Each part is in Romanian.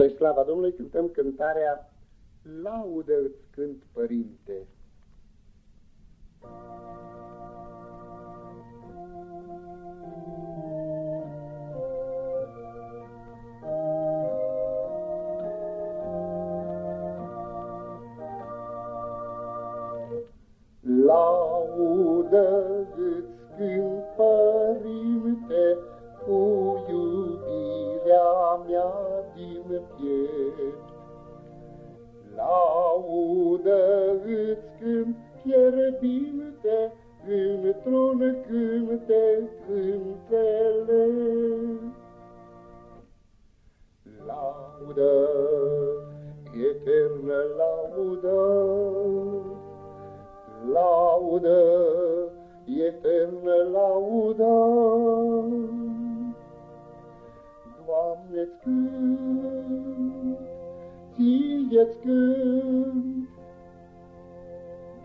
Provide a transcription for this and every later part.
Spre slava Domnului cântăm cântarea Laudă îți cânt, Părinte. Laudă îți cânt, Părinte, mea din piept. Laudă îți cânt fierbinte, într-un cânte cântele. Laudă, eternă laudă, laudă, eternă laudă. Doamne-ți cânt, ție-ți cânt,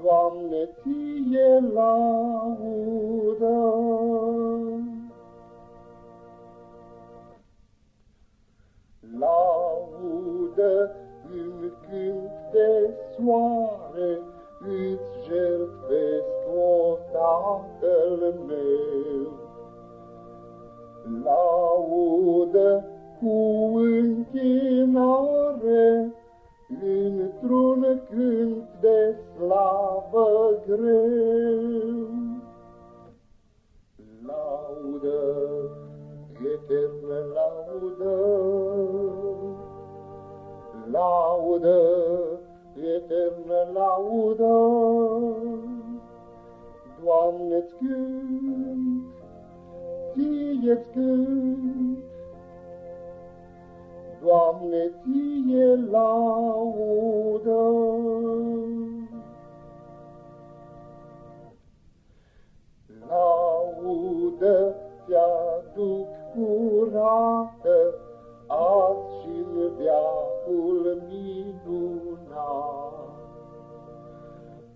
Doamne, ție laudă. Laudă în cânt de soare, îți jertfesc o Tatăl meu. Laudă cu închinare, într-un cânt de slavă greu. Laudă, eternă laudă, laudă, eternă laudă, Doamne-ți cânt, ție-ți cânt, Doamne, ție laudă. Laudă ți-aduc curată, azi și-n veacul minunat.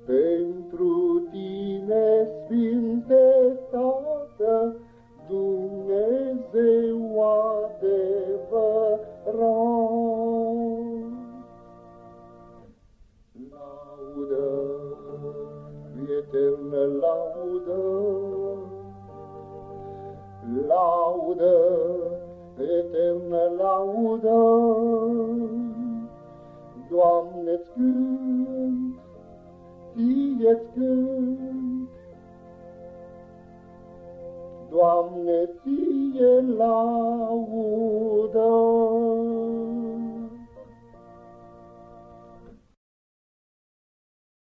Pentru tine, Sfinte eternă laudă, laudă, eternă laudă, Doamne-ți cânt, ție-ți cânt, Doamne, ție laudă.